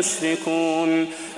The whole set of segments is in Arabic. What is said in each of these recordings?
تشركون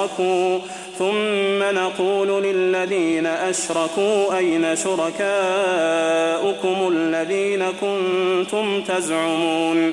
أشركوا. ثم نقول للذين أشركوا أين شركاؤكم الذين كنتم تزعمون؟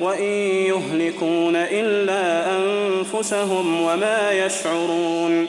وإن يهلكون إلا أنفسهم وما يشعرون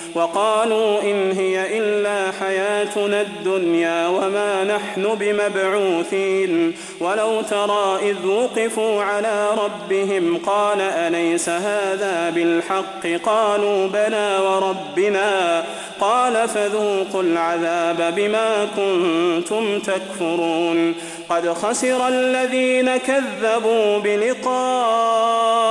وقالوا إن هي إلا حياتنا الدنيا وما نحن بمبعوثين. ولو ترى إذ وقفوا على ربهم قال أليس هذا بالحق؟ قالوا بلى وربنا. قال فذوقوا العذاب بما كنتم تكفرون. قد خسر الذين كذبوا بلقاء